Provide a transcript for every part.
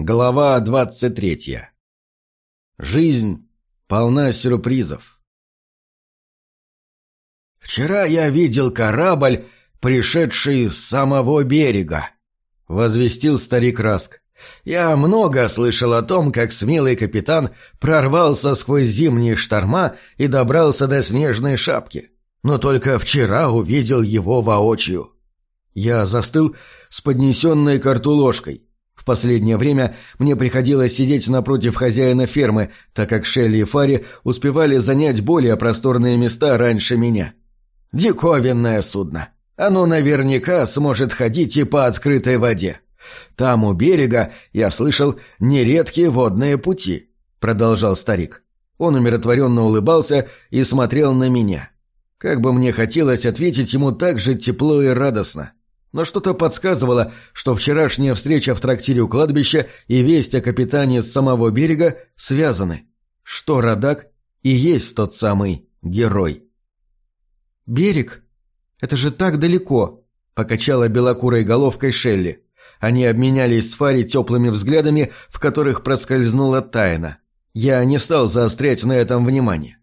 Глава двадцать третья. Жизнь полна сюрпризов. «Вчера я видел корабль, пришедший с самого берега», — возвестил старик Раск. «Я много слышал о том, как смелый капитан прорвался сквозь зимние шторма и добрался до снежной шапки, но только вчера увидел его воочию». Я застыл с поднесенной к ложкой. В последнее время мне приходилось сидеть напротив хозяина фермы, так как Шелли и Фари успевали занять более просторные места раньше меня. Диковинное судно. Оно наверняка сможет ходить и по открытой воде. Там у берега, я слышал, нередкие водные пути, продолжал старик. Он умиротворенно улыбался и смотрел на меня. Как бы мне хотелось ответить ему так же тепло и радостно но что-то подсказывало, что вчерашняя встреча в трактире у кладбища и весть о капитане с самого берега связаны. Что Радак и есть тот самый герой. «Берег? Это же так далеко!» — покачала белокурой головкой Шелли. Они обменялись с Фари теплыми взглядами, в которых проскользнула тайна. Я не стал заострять на этом внимание.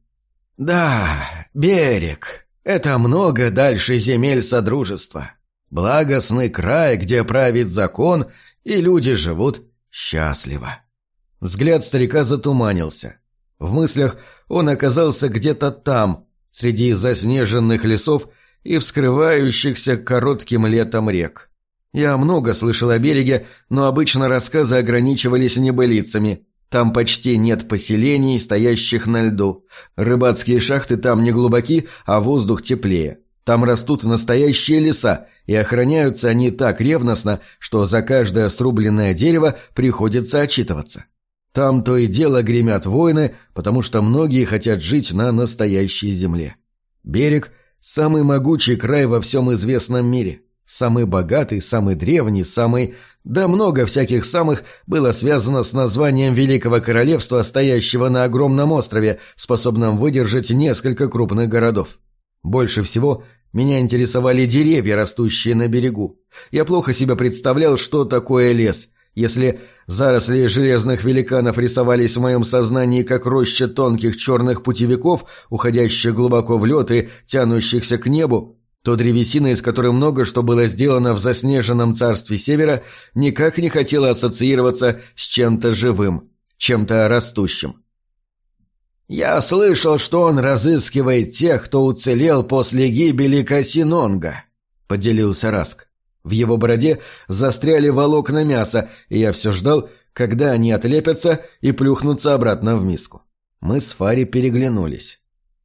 «Да, берег. Это много дальше земель Содружества. Благостный край, где правит закон, и люди живут счастливо. Взгляд старика затуманился. В мыслях он оказался где-то там, среди заснеженных лесов и вскрывающихся коротким летом рек. Я много слышал о береге, но обычно рассказы ограничивались небылицами. Там почти нет поселений, стоящих на льду. Рыбацкие шахты там не глубоки, а воздух теплее. Там растут настоящие леса, и охраняются они так ревностно, что за каждое срубленное дерево приходится отчитываться. Там то и дело гремят войны, потому что многие хотят жить на настоящей земле. Берег – самый могучий край во всем известном мире. Самый богатый, самый древний, самый... Да много всяких самых было связано с названием Великого Королевства, стоящего на огромном острове, способном выдержать несколько крупных городов. Больше всего меня интересовали деревья, растущие на берегу. Я плохо себе представлял, что такое лес. Если заросли железных великанов рисовались в моем сознании как роща тонких черных путевиков, уходящих глубоко в лед и тянущихся к небу, то древесина, из которой много что было сделано в заснеженном царстве севера, никак не хотела ассоциироваться с чем-то живым, чем-то растущим. «Я слышал, что он разыскивает тех, кто уцелел после гибели Касинонга», — поделился Раск. В его бороде застряли волокна мяса, и я все ждал, когда они отлепятся и плюхнутся обратно в миску. Мы с Фари переглянулись.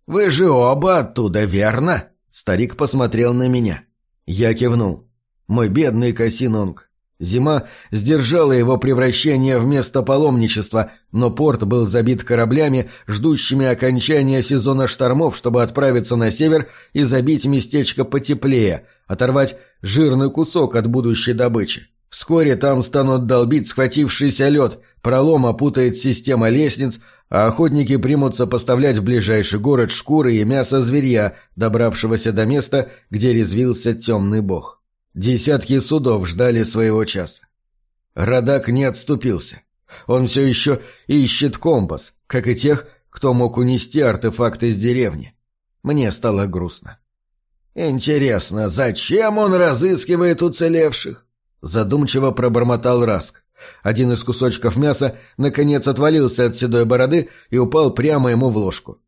«Вы же оба оттуда, верно?» Старик посмотрел на меня. Я кивнул. «Мой бедный Касинонг, Зима сдержала его превращение в место паломничества, но порт был забит кораблями, ждущими окончания сезона штормов, чтобы отправиться на север и забить местечко потеплее, оторвать жирный кусок от будущей добычи. Вскоре там станут долбить схватившийся лед, пролом опутает система лестниц, а охотники примутся поставлять в ближайший город шкуры и мясо зверья, добравшегося до места, где резвился темный бог. Десятки судов ждали своего часа. Радак не отступился. Он все еще ищет компас, как и тех, кто мог унести артефакты из деревни. Мне стало грустно. «Интересно, зачем он разыскивает уцелевших?» Задумчиво пробормотал Раск. Один из кусочков мяса наконец отвалился от седой бороды и упал прямо ему в ложку.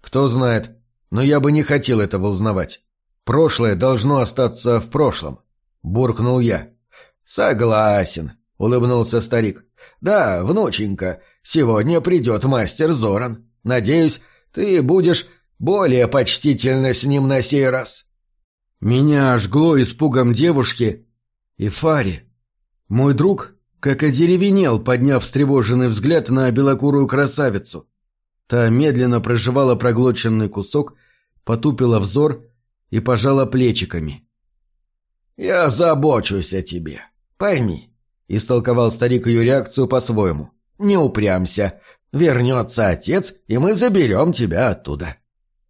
Кто знает, но я бы не хотел этого узнавать. Прошлое должно остаться в прошлом. — буркнул я. «Согласен», — улыбнулся старик. «Да, внученька, сегодня придет мастер Зоран. Надеюсь, ты будешь более почтительно с ним на сей раз». Меня жгло испугом девушки и Фари. Мой друг, как одеревенел, подняв встревоженный взгляд на белокурую красавицу. Та медленно проживала проглоченный кусок, потупила взор и пожала плечиками. «Я забочусь о тебе. Пойми», — истолковал старик ее реакцию по-своему. «Не упрямся. Вернется отец, и мы заберем тебя оттуда».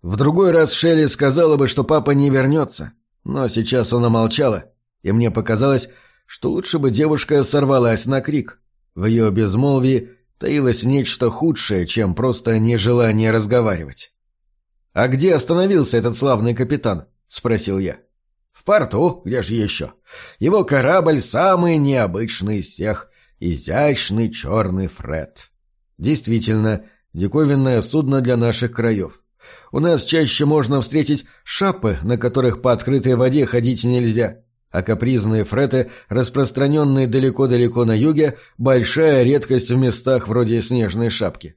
В другой раз Шелли сказала бы, что папа не вернется, но сейчас она молчала, и мне показалось, что лучше бы девушка сорвалась на крик. В ее безмолвии таилось нечто худшее, чем просто нежелание разговаривать. «А где остановился этот славный капитан?» — спросил я. «В порту, где же еще? Его корабль самый необычный из всех, изящный черный Фред». Действительно, диковинное судно для наших краев. У нас чаще можно встретить шапы, на которых по открытой воде ходить нельзя, а капризные фреты, распространенные далеко-далеко на юге, большая редкость в местах вроде снежной шапки.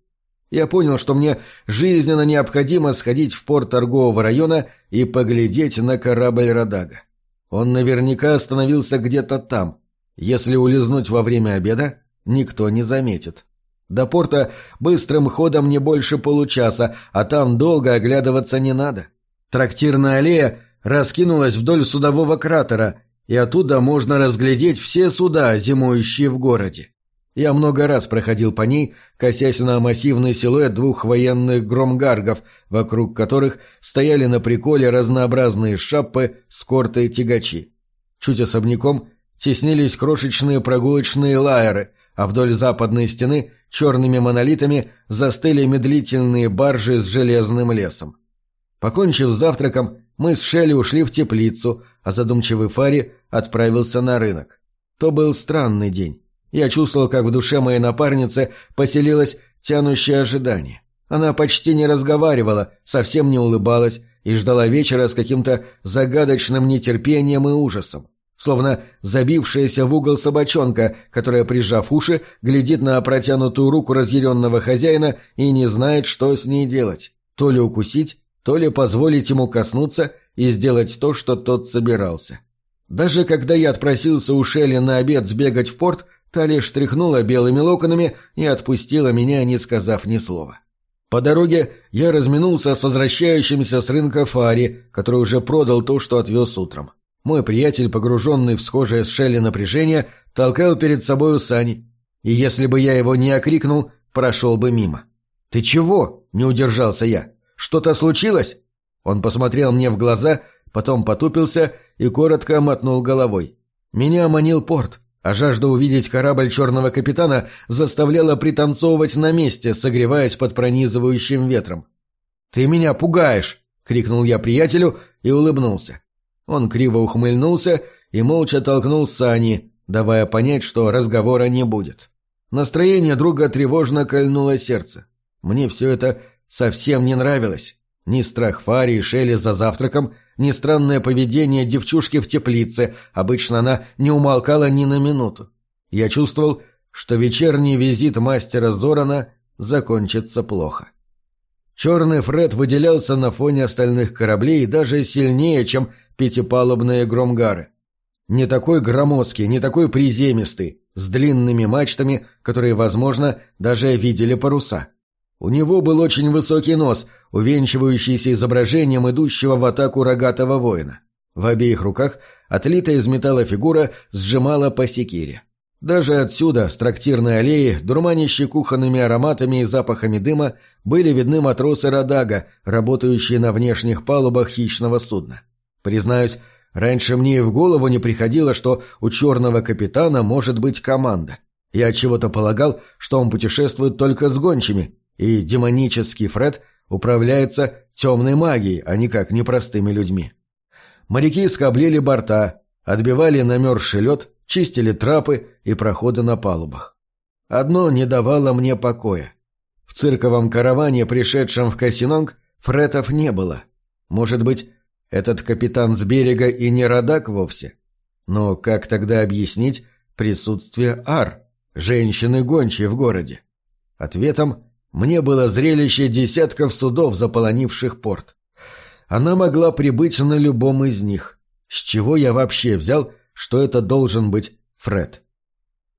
Я понял, что мне жизненно необходимо сходить в порт торгового района и поглядеть на корабль Радага. Он наверняка остановился где-то там. Если улизнуть во время обеда, никто не заметит. До порта быстрым ходом не больше получаса, а там долго оглядываться не надо. Трактирная аллея раскинулась вдоль судового кратера, и оттуда можно разглядеть все суда, зимующие в городе. Я много раз проходил по ней, косясь на массивный силуэт двух военных громгаргов, вокруг которых стояли на приколе разнообразные шаппы, скорты и тягачи. Чуть особняком теснились крошечные прогулочные лайеры, а вдоль западной стены черными монолитами застыли медлительные баржи с железным лесом. Покончив с завтраком, мы с Шелли ушли в теплицу, а задумчивый Фари отправился на рынок. То был странный день. Я чувствовал, как в душе моей напарницы поселилось тянущее ожидание. Она почти не разговаривала, совсем не улыбалась и ждала вечера с каким-то загадочным нетерпением и ужасом словно забившаяся в угол собачонка, которая, прижав уши, глядит на протянутую руку разъяренного хозяина и не знает, что с ней делать. То ли укусить, то ли позволить ему коснуться и сделать то, что тот собирался. Даже когда я отпросился у Шелли на обед сбегать в порт, та лишь тряхнула белыми локонами и отпустила меня, не сказав ни слова. По дороге я разминулся с возвращающимся с рынка Фари, который уже продал то, что отвез утром. Мой приятель, погруженный в схожее с Шелли напряжение, толкал перед собою сани. И если бы я его не окрикнул, прошел бы мимо. «Ты чего?» — не удержался я. «Что-то случилось?» Он посмотрел мне в глаза, потом потупился и коротко мотнул головой. Меня манил порт, а жажда увидеть корабль черного капитана заставляла пританцовывать на месте, согреваясь под пронизывающим ветром. «Ты меня пугаешь!» — крикнул я приятелю и улыбнулся. Он криво ухмыльнулся и молча толкнул сани, давая понять, что разговора не будет. Настроение друга тревожно кольнуло сердце. Мне все это совсем не нравилось. Ни страх Фари и Шелли за завтраком, ни странное поведение девчушки в теплице, обычно она не умолкала ни на минуту. Я чувствовал, что вечерний визит мастера Зорана закончится плохо. Черный Фред выделялся на фоне остальных кораблей даже сильнее, чем пятипалубные громгары. Не такой громоздкий, не такой приземистый, с длинными мачтами, которые, возможно, даже видели паруса. У него был очень высокий нос, увенчивающийся изображением идущего в атаку рогатого воина. В обеих руках отлитая из металла фигура сжимала по секире. Даже отсюда, с трактирной аллеи, дурманящей кухонными ароматами и запахами дыма, были видны матросы Радага, работающие на внешних палубах хищного судна. Признаюсь, раньше мне и в голову не приходило, что у черного капитана может быть команда. Я чего-то полагал, что он путешествует только с гончими, и демонический Фред управляется темной магией, а никак не простыми людьми. Моряки скоблили борта, отбивали намерзший лед, чистили трапы и проходы на палубах. Одно не давало мне покоя. В цирковом караване, пришедшем в Кассинонг, фретов не было. Может быть, этот капитан с берега и не родак вовсе. Но как тогда объяснить присутствие Ар, женщины гончей в городе? Ответом мне было зрелище десятков судов, заполонивших порт. Она могла прибыть на любом из них. С чего я вообще взял, что это должен быть Фред?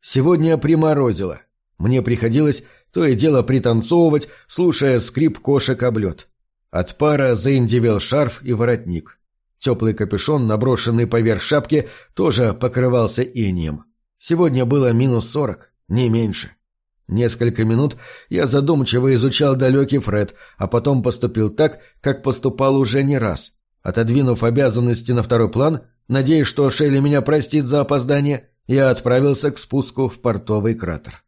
Сегодня приморозило. Мне приходилось то и дело пританцовывать, слушая скрип кошек об лед. От пара заиндивел шарф и воротник. Теплый капюшон, наброшенный поверх шапки, тоже покрывался инием. Сегодня было минус сорок, не меньше. Несколько минут я задумчиво изучал далекий Фред, а потом поступил так, как поступал уже не раз. Отодвинув обязанности на второй план, надеясь, что Шелли меня простит за опоздание, я отправился к спуску в портовый кратер.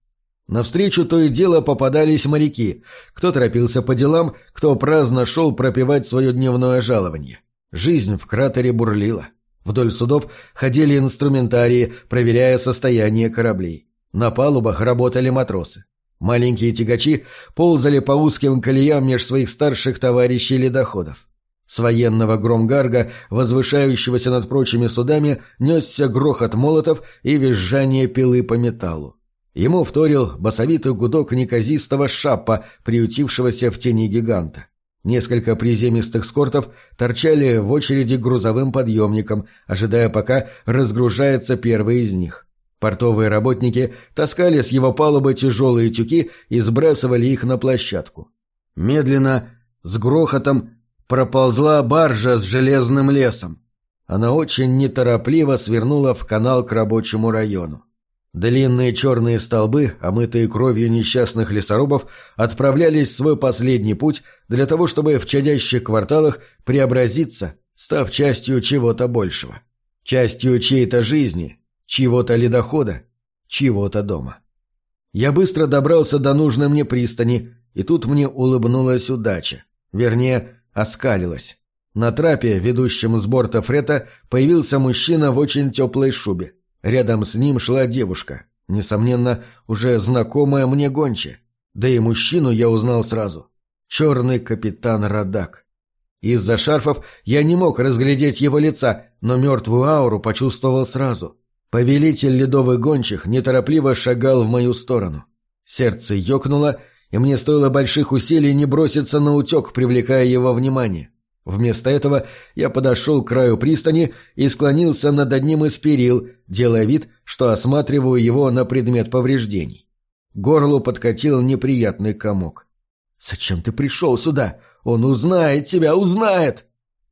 Навстречу то и дело попадались моряки. Кто торопился по делам, кто праздно шел пропивать свое дневное жалование. Жизнь в кратере бурлила. Вдоль судов ходили инструментарии, проверяя состояние кораблей. На палубах работали матросы. Маленькие тягачи ползали по узким колеям меж своих старших товарищей ледоходов. С военного громгарга, возвышающегося над прочими судами, несся грохот молотов и визжание пилы по металлу. Ему вторил басовитый гудок неказистого шаппа, приютившегося в тени гиганта. Несколько приземистых скортов торчали в очереди грузовым подъемникам, ожидая, пока разгружается первый из них. Портовые работники таскали с его палубы тяжелые тюки и сбрасывали их на площадку. Медленно, с грохотом, проползла баржа с железным лесом. Она очень неторопливо свернула в канал к рабочему району. Длинные черные столбы, омытые кровью несчастных лесорубов, отправлялись в свой последний путь для того, чтобы в чадящих кварталах преобразиться, став частью чего-то большего. Частью чьей-то жизни, чьего-то ледохода, чьего-то дома. Я быстро добрался до нужной мне пристани, и тут мне улыбнулась удача. Вернее, оскалилась. На трапе, ведущем с борта фрета, появился мужчина в очень теплой шубе. Рядом с ним шла девушка, несомненно, уже знакомая мне гонче. Да и мужчину я узнал сразу. Черный капитан Радак. Из-за шарфов я не мог разглядеть его лица, но мертвую ауру почувствовал сразу. Повелитель ледовых гончих неторопливо шагал в мою сторону. Сердце ёкнуло, и мне стоило больших усилий не броситься на утек, привлекая его внимание. Вместо этого я подошел к краю пристани и склонился над одним из перил, делая вид, что осматриваю его на предмет повреждений. Горлу подкатил неприятный комок. «Зачем ты пришел сюда? Он узнает тебя, узнает!»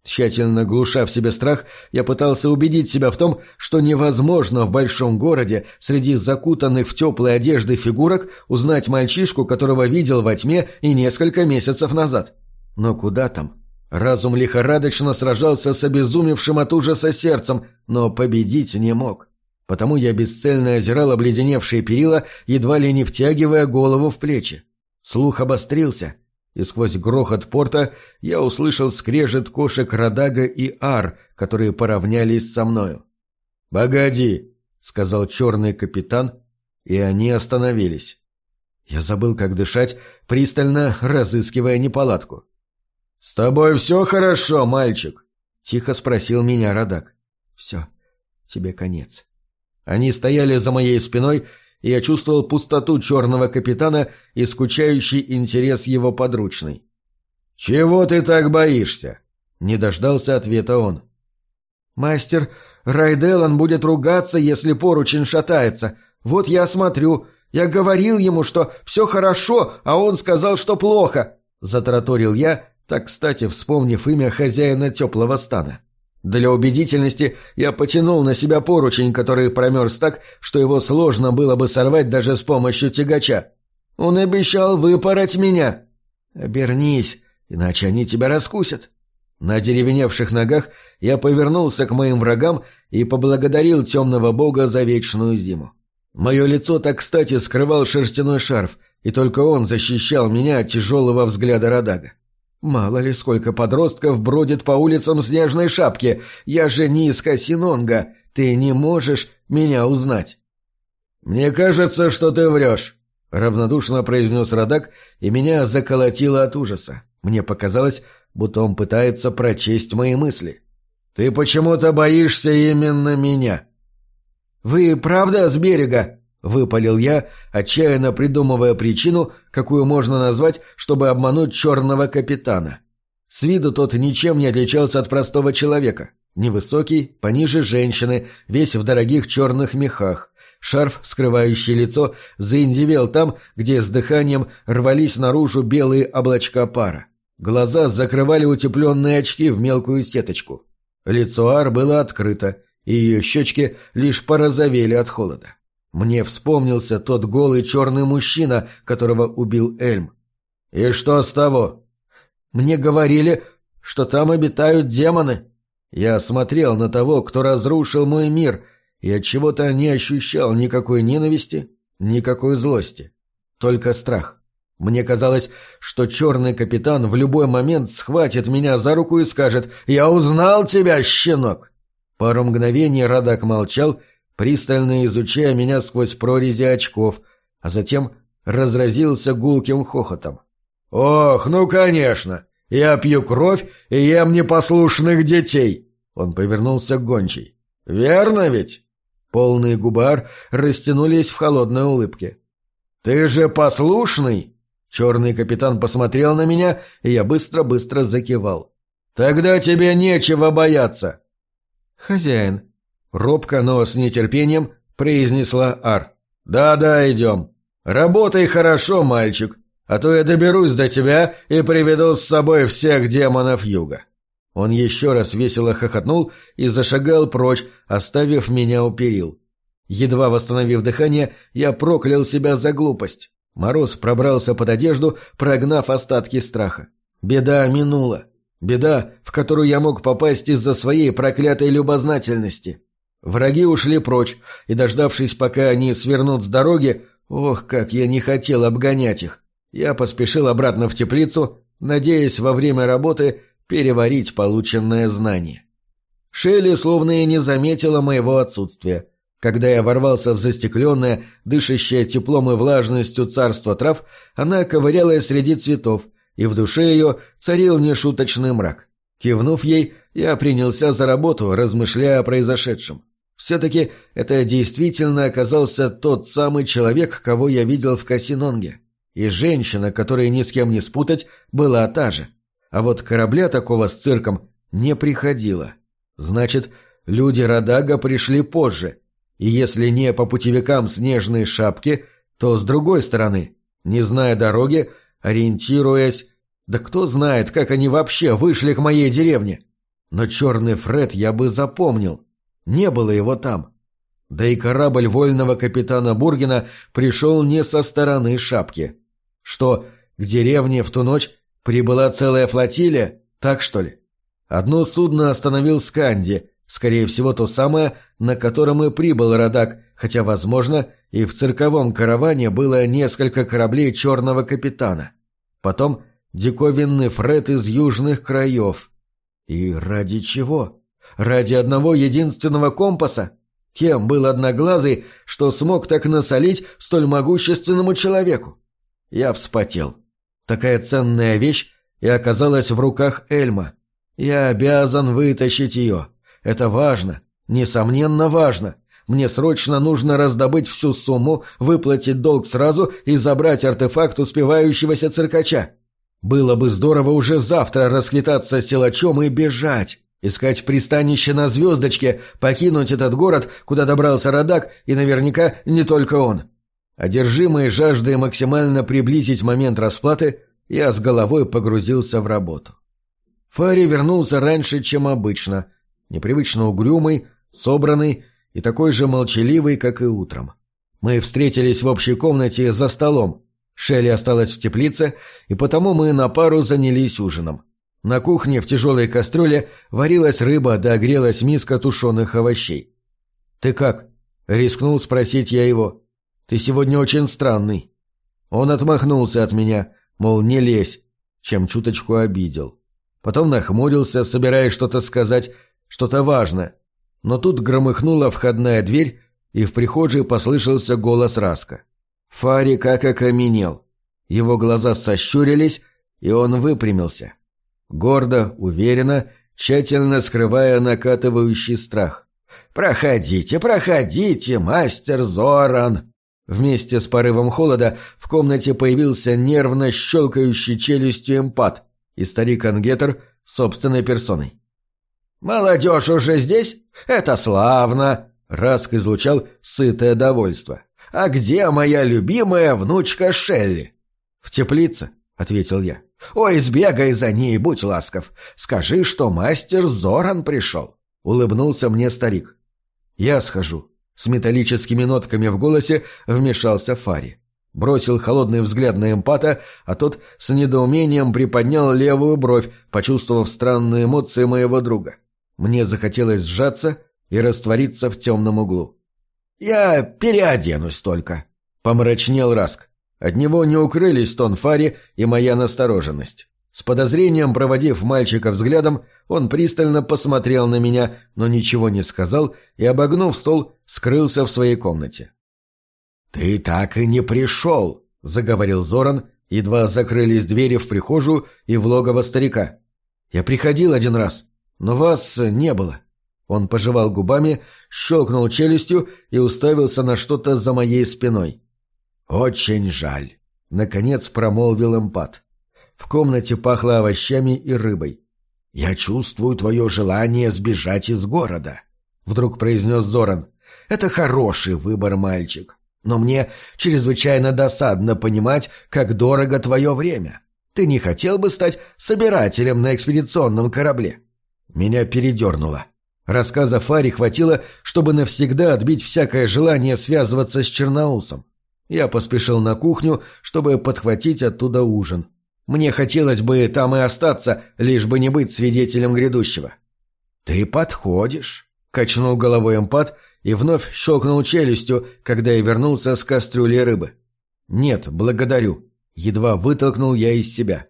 Тщательно глуша в себе страх, я пытался убедить себя в том, что невозможно в большом городе среди закутанных в теплые одежды фигурок узнать мальчишку, которого видел во тьме и несколько месяцев назад. Но куда там? Разум лихорадочно сражался с обезумевшим от ужаса сердцем, но победить не мог. Потому я бесцельно озирал обледеневшие перила, едва ли не втягивая голову в плечи. Слух обострился, и сквозь грохот порта я услышал скрежет кошек Радага и Ар, которые поравнялись со мною. «Погоди!» — сказал черный капитан, и они остановились. Я забыл, как дышать, пристально разыскивая неполадку. «С тобой все хорошо, мальчик?» — тихо спросил меня Радак. «Все, тебе конец». Они стояли за моей спиной, я чувствовал пустоту черного капитана и скучающий интерес его подручной. «Чего ты так боишься?» — не дождался ответа он. «Мастер, Райделан будет ругаться, если поручень шатается. Вот я смотрю. Я говорил ему, что все хорошо, а он сказал, что плохо», — затраторил я, так, кстати, вспомнив имя хозяина теплого стана. Для убедительности я потянул на себя поручень, который промерз так, что его сложно было бы сорвать даже с помощью тягача. Он обещал выпороть меня. Обернись, иначе они тебя раскусят. На деревеневших ногах я повернулся к моим врагам и поблагодарил темного бога за вечную зиму. Мое лицо так кстати скрывал шерстяной шарф, и только он защищал меня от тяжелого взгляда Радага. Мало ли сколько подростков бродит по улицам снежной шапки. Я же не из Касинонга. Ты не можешь меня узнать. «Мне кажется, что ты врешь», — равнодушно произнес Радак, и меня заколотило от ужаса. Мне показалось, будто он пытается прочесть мои мысли. «Ты почему-то боишься именно меня». «Вы правда с берега?» — выпалил я, отчаянно придумывая причину, какую можно назвать, чтобы обмануть черного капитана. С виду тот ничем не отличался от простого человека. Невысокий, пониже женщины, весь в дорогих черных мехах. Шарф, скрывающий лицо, заиндивел там, где с дыханием рвались наружу белые облачка пара. Глаза закрывали утепленные очки в мелкую сеточку. Лицо Ар было открыто, и ее щечки лишь порозовели от холода. Мне вспомнился тот голый черный мужчина, которого убил Эльм. «И что с того?» «Мне говорили, что там обитают демоны». Я смотрел на того, кто разрушил мой мир, и от чего то не ощущал никакой ненависти, никакой злости. только страх. Мне казалось, что черный капитан в любой момент схватит меня за руку и скажет «Я узнал тебя, щенок!» Пару мгновений Радак молчал, пристально изучая меня сквозь прорези очков, а затем разразился гулким хохотом. «Ох, ну конечно! Я пью кровь и ем непослушных детей!» Он повернулся к гончей. «Верно ведь?» Полные губар растянулись в холодной улыбке. «Ты же послушный?» Черный капитан посмотрел на меня, и я быстро-быстро закивал. «Тогда тебе нечего бояться!» «Хозяин», — робко, но с нетерпением произнесла Ар. «Да-да, идем. Работай хорошо, мальчик, а то я доберусь до тебя и приведу с собой всех демонов юга». Он еще раз весело хохотнул и зашагал прочь, оставив меня у перил. Едва восстановив дыхание, я проклял себя за глупость. Мороз пробрался под одежду, прогнав остатки страха. Беда минула. Беда, в которую я мог попасть из-за своей проклятой любознательности. Враги ушли прочь, и, дождавшись, пока они свернут с дороги, ох, как я не хотел обгонять их, я поспешил обратно в теплицу, надеясь во время работы переварить полученное знание. Шелли словно и не заметила моего отсутствия. Когда я ворвался в застекленное, дышащее теплом и влажностью царство трав, она ковырялась среди цветов, и в душе ее царил нешуточный мрак. Кивнув ей, я принялся за работу, размышляя о произошедшем. Все-таки это действительно оказался тот самый человек, кого я видел в Касинонге. И женщина, которой ни с кем не спутать, была та же. А вот корабля такого с цирком не приходило. Значит, люди Радага пришли позже, и если не по путевикам снежной шапки, то с другой стороны, не зная дороги, ориентируясь... Да кто знает, как они вообще вышли к моей деревне. Но черный Фред я бы запомнил. Не было его там. Да и корабль вольного капитана Бургена пришел не со стороны шапки. Что, к деревне в ту ночь прибыла целая флотилия? Так что ли? Одно судно остановил Сканди, Скорее всего, то самое, на котором и прибыл Радак, хотя, возможно, и в цирковом караване было несколько кораблей черного капитана. Потом диковинный Фред из южных краев. И ради чего? Ради одного единственного компаса? Кем был одноглазый, что смог так насолить столь могущественному человеку? Я вспотел. Такая ценная вещь и оказалась в руках Эльма. Я обязан вытащить ее. Это важно. Несомненно, важно. Мне срочно нужно раздобыть всю сумму, выплатить долг сразу и забрать артефакт успевающегося циркача. Было бы здорово уже завтра расквитаться с силачом и бежать. Искать пристанище на звездочке, покинуть этот город, куда добрался Радак, и наверняка не только он. Одержимый жаждой максимально приблизить момент расплаты, я с головой погрузился в работу. Фари вернулся раньше, чем обычно – непривычно угрюмый, собранный и такой же молчаливый, как и утром. Мы встретились в общей комнате за столом. Шелли осталась в теплице, и потому мы на пару занялись ужином. На кухне в тяжелой кастрюле варилась рыба да огрелась миска тушеных овощей. «Ты как?» — рискнул спросить я его. «Ты сегодня очень странный». Он отмахнулся от меня, мол, не лезь, чем чуточку обидел. Потом нахмурился, собираясь что-то сказать, что-то важное. Но тут громыхнула входная дверь, и в прихожей послышался голос Раска. Фари как окаменел. Его глаза сощурились, и он выпрямился. Гордо, уверенно, тщательно скрывая накатывающий страх. «Проходите, проходите, мастер Зоран!» Вместе с порывом холода в комнате появился нервно щелкающий челюстью эмпат и старик Ангетер собственной персоной. «Молодежь уже здесь? Это славно!» Раск излучал сытое довольство. «А где моя любимая внучка Шелли?» «В теплице», — ответил я. «Ой, сбегай за ней, будь ласков. Скажи, что мастер Зоран пришел», — улыбнулся мне старик. «Я схожу». С металлическими нотками в голосе вмешался Фари. Бросил холодный взгляд на эмпата, а тот с недоумением приподнял левую бровь, почувствовав странные эмоции моего друга. Мне захотелось сжаться и раствориться в темном углу. «Я переоденусь только», — помрачнел Раск. От него не укрылись тон Фари и моя настороженность. С подозрением проводив мальчика взглядом, он пристально посмотрел на меня, но ничего не сказал и, обогнув стол, скрылся в своей комнате. «Ты так и не пришел», — заговорил Зоран, едва закрылись двери в прихожую и в логово старика. «Я приходил один раз, но вас не было». Он пожевал губами, щелкнул челюстью и уставился на что-то за моей спиной. «Очень жаль», — наконец промолвил эмпат. В комнате пахло овощами и рыбой. «Я чувствую твое желание сбежать из города», — вдруг произнес Зоран. «Это хороший выбор, мальчик. Но мне чрезвычайно досадно понимать, как дорого твое время. Ты не хотел бы стать собирателем на экспедиционном корабле?» Меня передернуло. Рассказа Фари хватило, чтобы навсегда отбить всякое желание связываться с Черноусом. Я поспешил на кухню, чтобы подхватить оттуда ужин. Мне хотелось бы там и остаться, лишь бы не быть свидетелем грядущего. «Ты подходишь», — качнул головой эмпат и вновь щелкнул челюстью, когда я вернулся с кастрюлей рыбы. «Нет, благодарю», — едва вытолкнул я из себя.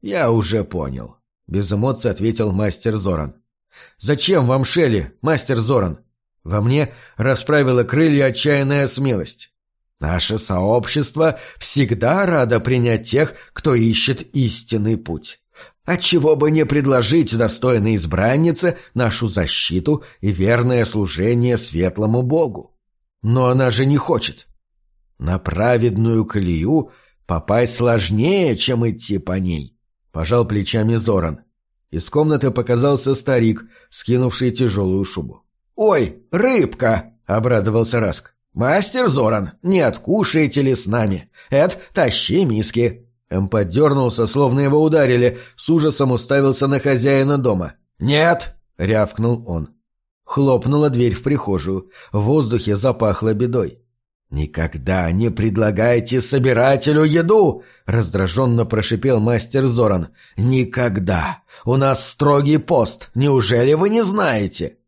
«Я уже понял», — без эмоций ответил мастер Зоран. «Зачем вам Шелли, мастер Зоран?» Во мне расправила крылья отчаянная смелость. Наше сообщество всегда радо принять тех, кто ищет истинный путь. Отчего бы не предложить достойной избраннице нашу защиту и верное служение светлому Богу? Но она же не хочет. На праведную колею попасть сложнее, чем идти по ней, — пожал плечами Зоран. Из комнаты показался старик, скинувший тяжелую шубу. «Ой, рыбка!» — обрадовался Раск. «Мастер Зоран, не откушаете ли с нами? Эд, тащи миски!» Эм подернулся, словно его ударили, с ужасом уставился на хозяина дома. «Нет!» — рявкнул он. Хлопнула дверь в прихожую. В воздухе запахло бедой. «Никогда не предлагайте собирателю еду!» — раздраженно прошипел мастер Зоран. «Никогда! У нас строгий пост! Неужели вы не знаете?»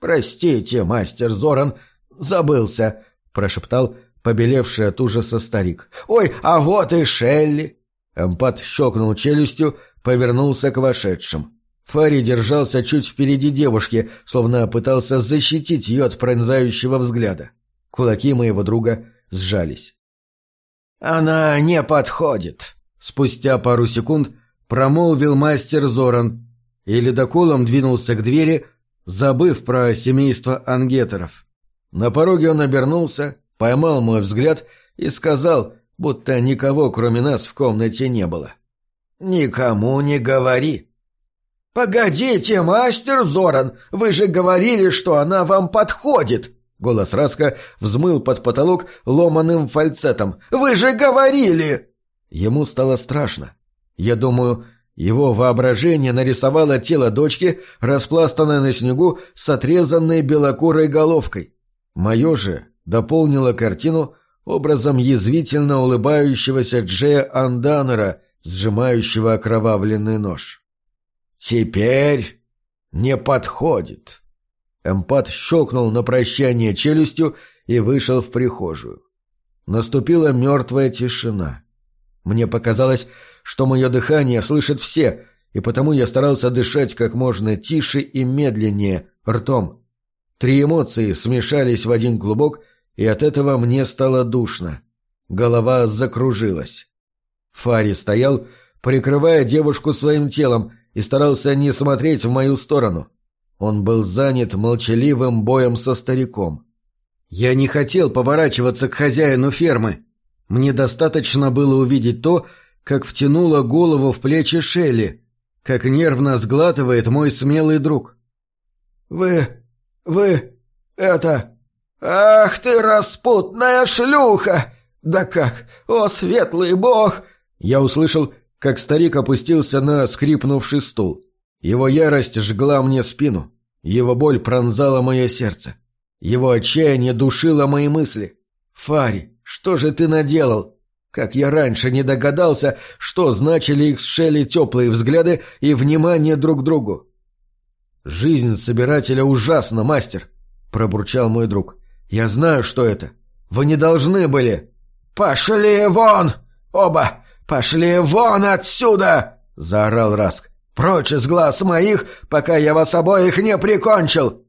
«Простите, мастер Зоран, забылся», — прошептал побелевший от ужаса старик. «Ой, а вот и Шелли!» Эмпат щелкнул челюстью, повернулся к вошедшим. Фари держался чуть впереди девушки, словно пытался защитить ее от пронзающего взгляда. Кулаки моего друга сжались. «Она не подходит», — спустя пару секунд промолвил мастер Зоран и ледоколом двинулся к двери, забыв про семейство ангетеров. На пороге он обернулся, поймал мой взгляд и сказал, будто никого кроме нас в комнате не было. «Никому не говори». «Погодите, мастер Зоран, вы же говорили, что она вам подходит!» Голос Раска взмыл под потолок ломаным фальцетом. «Вы же говорили!» Ему стало страшно. Я думаю, его воображение нарисовало тело дочки, распластанное на снегу с отрезанной белокурой головкой. Мое же дополнило картину образом язвительно улыбающегося Джея Анданера, сжимающего окровавленный нож. «Теперь не подходит». Эмпат щелкнул на прощание челюстью и вышел в прихожую. Наступила мертвая тишина. Мне показалось, что мое дыхание слышат все, и потому я старался дышать как можно тише и медленнее, ртом. Три эмоции смешались в один клубок, и от этого мне стало душно. Голова закружилась. Фари стоял, прикрывая девушку своим телом, и старался не смотреть в мою сторону. Он был занят молчаливым боем со стариком. Я не хотел поворачиваться к хозяину фермы. Мне достаточно было увидеть то, как втянула голову в плечи Шелли, как нервно сглатывает мой смелый друг. «Вы вы... это... Ах ты, распутная шлюха! Да как? О, светлый бог!» Я услышал, как старик опустился на скрипнувший стул. Его ярость жгла мне спину. Его боль пронзала мое сердце. Его отчаяние душило мои мысли. «Фари, что же ты наделал?» Как я раньше не догадался, что значили их с Шелли теплые взгляды и внимание друг к другу. «Жизнь собирателя ужасна, мастер», — пробурчал мой друг. «Я знаю, что это. Вы не должны были». «Пошли вон! Оба! Пошли вон отсюда!» — заорал Раск. «Прочь из глаз моих, пока я вас обоих не прикончил!»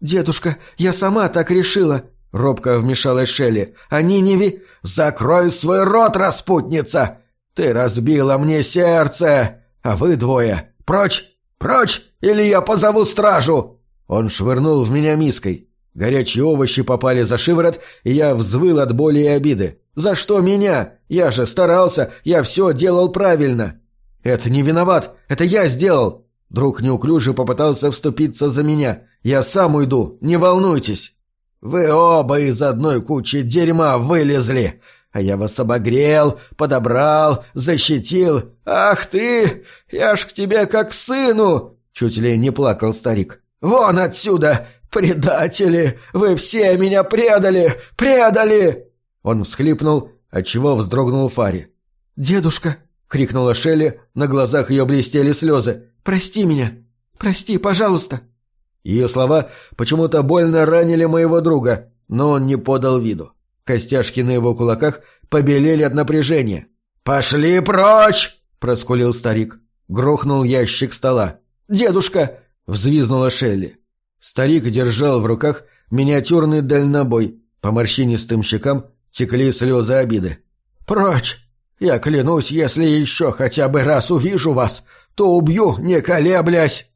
«Дедушка, я сама так решила!» — робко вмешалась Шелли. «Они не ви...» «Закрой свой рот, распутница! Ты разбила мне сердце! А вы двое! Прочь! Прочь! Или я позову стражу!» Он швырнул в меня миской. Горячие овощи попали за шиворот, и я взвыл от боли и обиды. «За что меня? Я же старался, я все делал правильно!» «Это не виноват, это я сделал!» Друг неуклюже попытался вступиться за меня. «Я сам уйду, не волнуйтесь!» «Вы оба из одной кучи дерьма вылезли! А я вас обогрел, подобрал, защитил! Ах ты! Я ж к тебе как к сыну!» Чуть ли не плакал старик. «Вон отсюда! Предатели! Вы все меня предали! Предали!» Он всхлипнул, отчего вздрогнул Фари. «Дедушка!» — крикнула Шелли, на глазах ее блестели слезы. «Прости меня! Прости, пожалуйста!» Ее слова почему-то больно ранили моего друга, но он не подал виду. Костяшки на его кулаках побелели от напряжения. «Пошли прочь!» — проскулил старик. Грохнул ящик стола. «Дедушка!» — взвизнула Шелли. Старик держал в руках миниатюрный дальнобой. По морщинистым щекам текли слезы обиды. «Прочь! Я клянусь, если еще хотя бы раз увижу вас, то убью, не колеблясь!»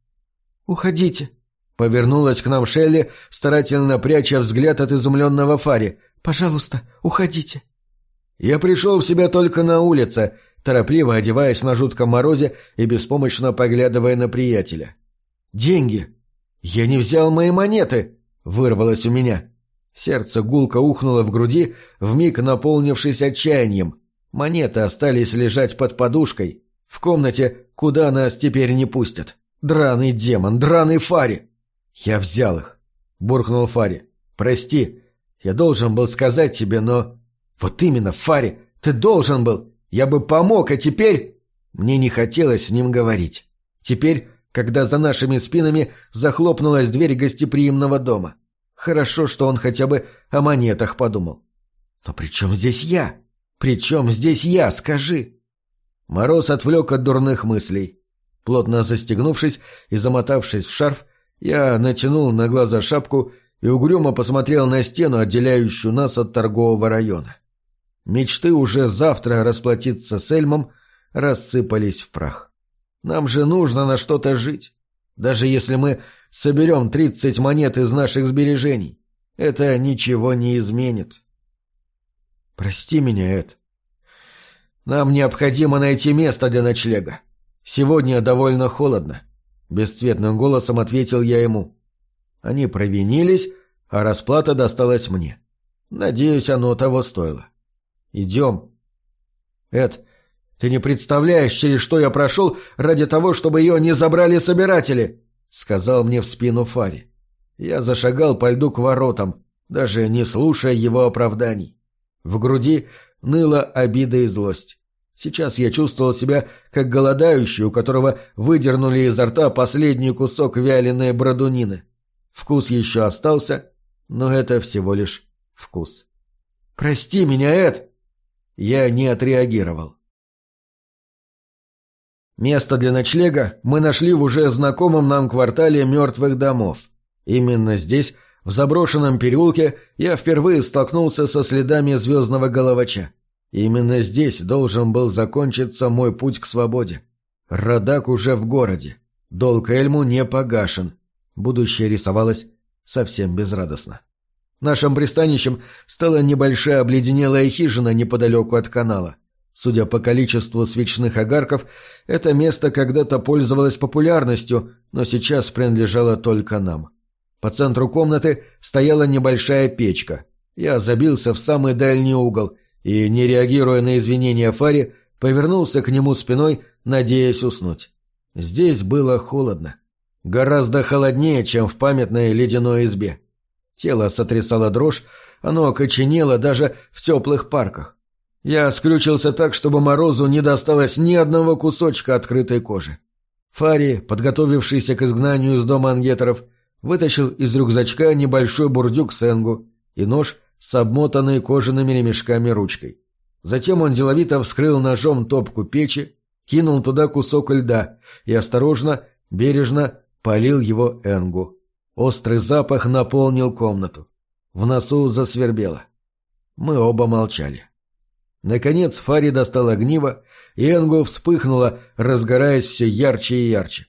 «Уходите!» — повернулась к нам Шелли, старательно пряча взгляд от изумленного Фари. «Пожалуйста, уходите!» Я пришел в себя только на улице, торопливо одеваясь на жутком морозе и беспомощно поглядывая на приятеля. «Деньги! Я не взял мои монеты!» — вырвалось у меня. Сердце гулко ухнуло в груди, вмиг наполнившись отчаянием. Монеты остались лежать под подушкой. В комнате, куда нас теперь не пустят. Драный демон, драный Фари. Я взял их. Буркнул Фари. Прости, я должен был сказать тебе, но... Вот именно, Фари, ты должен был. Я бы помог, а теперь... Мне не хотелось с ним говорить. Теперь, когда за нашими спинами захлопнулась дверь гостеприимного дома. Хорошо, что он хотя бы о монетах подумал. Но при чем здесь я? При чем здесь я, скажи? Мороз отвлек от дурных мыслей. Плотно застегнувшись и замотавшись в шарф, я натянул на глаза шапку и угрюмо посмотрел на стену, отделяющую нас от торгового района. Мечты уже завтра расплатиться с Эльмом рассыпались в прах. Нам же нужно на что-то жить. Даже если мы соберем тридцать монет из наших сбережений. Это ничего не изменит. Прости меня, Эд. Нам необходимо найти место для ночлега. Сегодня довольно холодно. Бесцветным голосом ответил я ему. Они провинились, а расплата досталась мне. Надеюсь, оно того стоило. Идем. Эд, ты не представляешь, через что я прошел ради того, чтобы ее не забрали собиратели. — сказал мне в спину Фари. Я зашагал по льду к воротам, даже не слушая его оправданий. В груди ныла обида и злость. Сейчас я чувствовал себя как голодающий, у которого выдернули изо рта последний кусок вяленой брадунины. Вкус еще остался, но это всего лишь вкус. «Прости меня, Эд!» Я не отреагировал. Место для ночлега мы нашли в уже знакомом нам квартале мертвых домов. Именно здесь, в заброшенном переулке, я впервые столкнулся со следами звездного головача. Именно здесь должен был закончиться мой путь к свободе. Радак уже в городе. Долг Эльму не погашен. Будущее рисовалось совсем безрадостно. Нашим пристанищем стала небольшая обледенелая хижина неподалеку от канала. Судя по количеству свечных огарков, это место когда-то пользовалось популярностью, но сейчас принадлежало только нам. По центру комнаты стояла небольшая печка. Я забился в самый дальний угол и, не реагируя на извинения Фари, повернулся к нему спиной, надеясь уснуть. Здесь было холодно. Гораздо холоднее, чем в памятной ледяной избе. Тело сотрясало дрожь, оно окоченело даже в теплых парках. Я скрючился так, чтобы Морозу не досталось ни одного кусочка открытой кожи. Фари, подготовившийся к изгнанию из дома ангетеров, вытащил из рюкзачка небольшой бурдюк Сенгу и нож с обмотанной кожаными ремешками ручкой. Затем он деловито вскрыл ножом топку печи, кинул туда кусок льда и осторожно, бережно полил его Энгу. Острый запах наполнил комнату. В носу засвербело. Мы оба молчали. Наконец Фари достал огниво, и Энгу вспыхнула, разгораясь все ярче и ярче.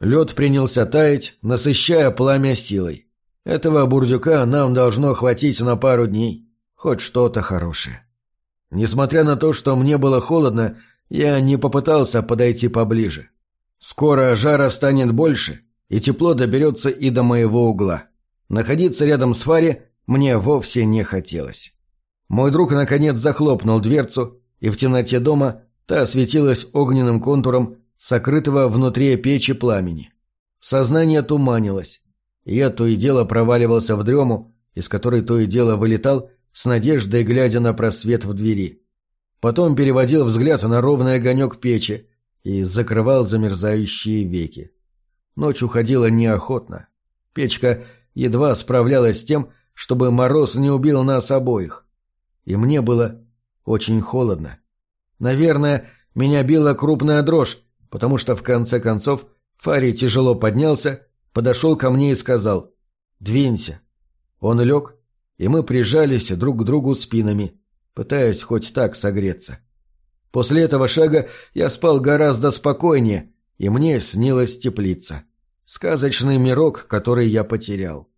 Лед принялся таять, насыщая пламя силой. Этого бурдюка нам должно хватить на пару дней. Хоть что-то хорошее. Несмотря на то, что мне было холодно, я не попытался подойти поближе. Скоро жара станет больше, и тепло доберется и до моего угла. Находиться рядом с Фари мне вовсе не хотелось. Мой друг наконец захлопнул дверцу, и в темноте дома та осветилась огненным контуром сокрытого внутри печи пламени. Сознание туманилось, я то и дело проваливался в дрему, из которой то и дело вылетал, с надеждой глядя на просвет в двери. Потом переводил взгляд на ровный огонек печи и закрывал замерзающие веки. Ночь уходила неохотно. Печка едва справлялась с тем, чтобы мороз не убил нас обоих. И мне было очень холодно. Наверное, меня била крупная дрожь, потому что в конце концов Фари тяжело поднялся, подошел ко мне и сказал «Двинься». Он лег, и мы прижались друг к другу спинами, пытаясь хоть так согреться. После этого шага я спал гораздо спокойнее, и мне снилась теплица. Сказочный мирок, который я потерял.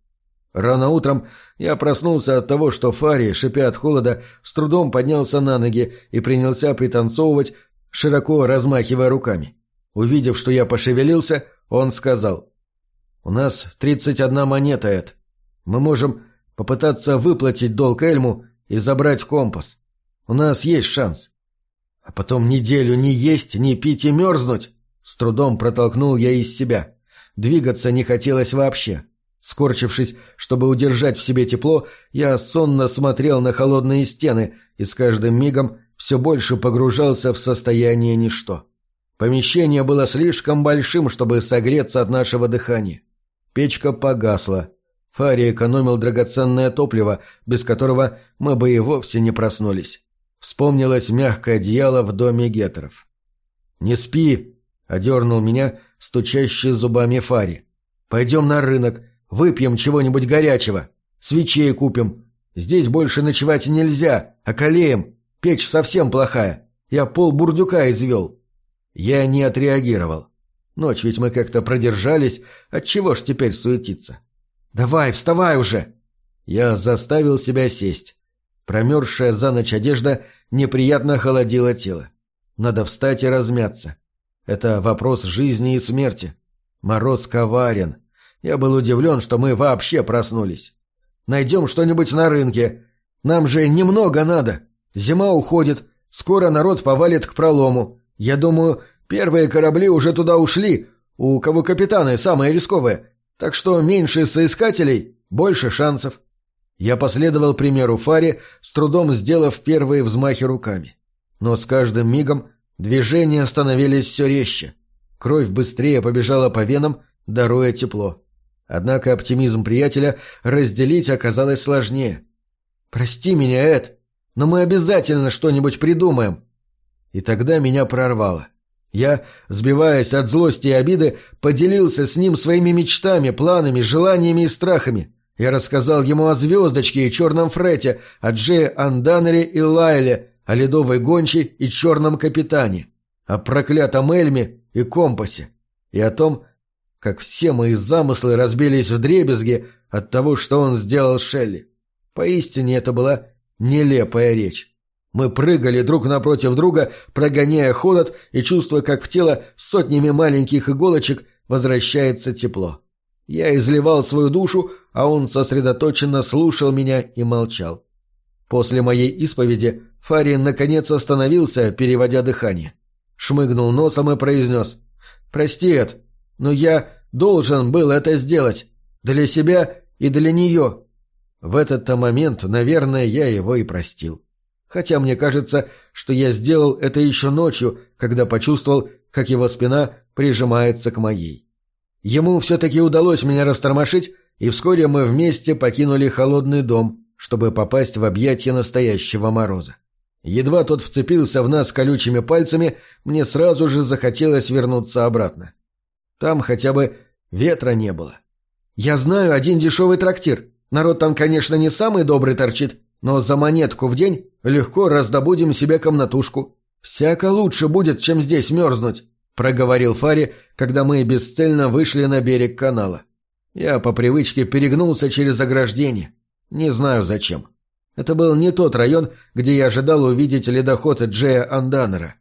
Рано утром я проснулся от того, что Фари, шипя от холода, с трудом поднялся на ноги и принялся пританцовывать, широко размахивая руками. Увидев, что я пошевелился, он сказал. «У нас тридцать одна монета, Эд. Мы можем попытаться выплатить долг Эльму и забрать компас. У нас есть шанс. А потом неделю не есть, не пить и мерзнуть?» С трудом протолкнул я из себя. Двигаться не хотелось вообще. Скорчившись, чтобы удержать в себе тепло, я сонно смотрел на холодные стены и с каждым мигом все больше погружался в состояние ничто. Помещение было слишком большим, чтобы согреться от нашего дыхания. Печка погасла. Фари экономил драгоценное топливо, без которого мы бы и вовсе не проснулись. Вспомнилось мягкое одеяло в доме гетеров. «Не спи!» — одернул меня стучащий зубами Фари. «Пойдем на рынок, выпьем чего-нибудь горячего, свечей купим. Здесь больше ночевать нельзя, околеем, печь совсем плохая. Я пол бурдюка извел». Я не отреагировал. Ночь ведь мы как-то продержались, отчего ж теперь суетиться? «Давай, вставай уже!» Я заставил себя сесть. Промерзшая за ночь одежда неприятно холодила тело. Надо встать и размяться. Это вопрос жизни и смерти. Мороз коварен. Я был удивлен, что мы вообще проснулись. Найдем что-нибудь на рынке. Нам же немного надо. Зима уходит, скоро народ повалит к пролому. Я думаю, первые корабли уже туда ушли, у кого капитаны самые рисковые, так что меньше соискателей, больше шансов. Я последовал примеру Фари, с трудом сделав первые взмахи руками. Но с каждым мигом движения становились все резче. Кровь быстрее побежала по венам, даруя тепло. Однако оптимизм приятеля разделить оказалось сложнее. «Прости меня, Эд, но мы обязательно что-нибудь придумаем», и тогда меня прорвало. Я, сбиваясь от злости и обиды, поделился с ним своими мечтами, планами, желаниями и страхами. Я рассказал ему о звездочке и черном фрете, о Джее Анданере и Лайле, о ледовой гончей и черном капитане, о проклятом Эльме и компасе, и о том, как все мои замыслы разбились в дребезги от того, что он сделал Шелли. Поистине это была нелепая речь. Мы прыгали друг напротив друга, прогоняя холод и чувствуя, как в тело сотнями маленьких иголочек возвращается тепло. Я изливал свою душу, а он сосредоточенно слушал меня и молчал. После моей исповеди Фарин наконец остановился, переводя дыхание. Шмыгнул носом и произнес. «Прости, Эд, но я должен был это сделать. Для себя и для нее». В этот-то момент, наверное, я его и простил хотя мне кажется, что я сделал это еще ночью, когда почувствовал, как его спина прижимается к моей. Ему все-таки удалось меня растормошить, и вскоре мы вместе покинули холодный дом, чтобы попасть в объятия настоящего мороза. Едва тот вцепился в нас колючими пальцами, мне сразу же захотелось вернуться обратно. Там хотя бы ветра не было. «Я знаю один дешевый трактир. Народ там, конечно, не самый добрый торчит, но за монетку в день легко раздобудем себе комнатушку. Всяко лучше будет, чем здесь мерзнуть», — проговорил Фари, когда мы бесцельно вышли на берег канала. Я по привычке перегнулся через ограждение. Не знаю зачем. Это был не тот район, где я ожидал увидеть ледоход Джея Анданера.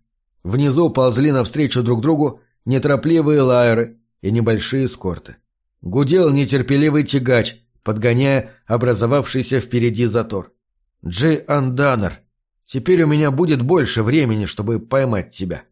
Внизу ползли навстречу друг другу неторопливые лайеры и небольшие скорты. Гудел нетерпеливый тягач, подгоняя образовавшийся впереди затор. «Джей Анданер, теперь у меня будет больше времени, чтобы поймать тебя».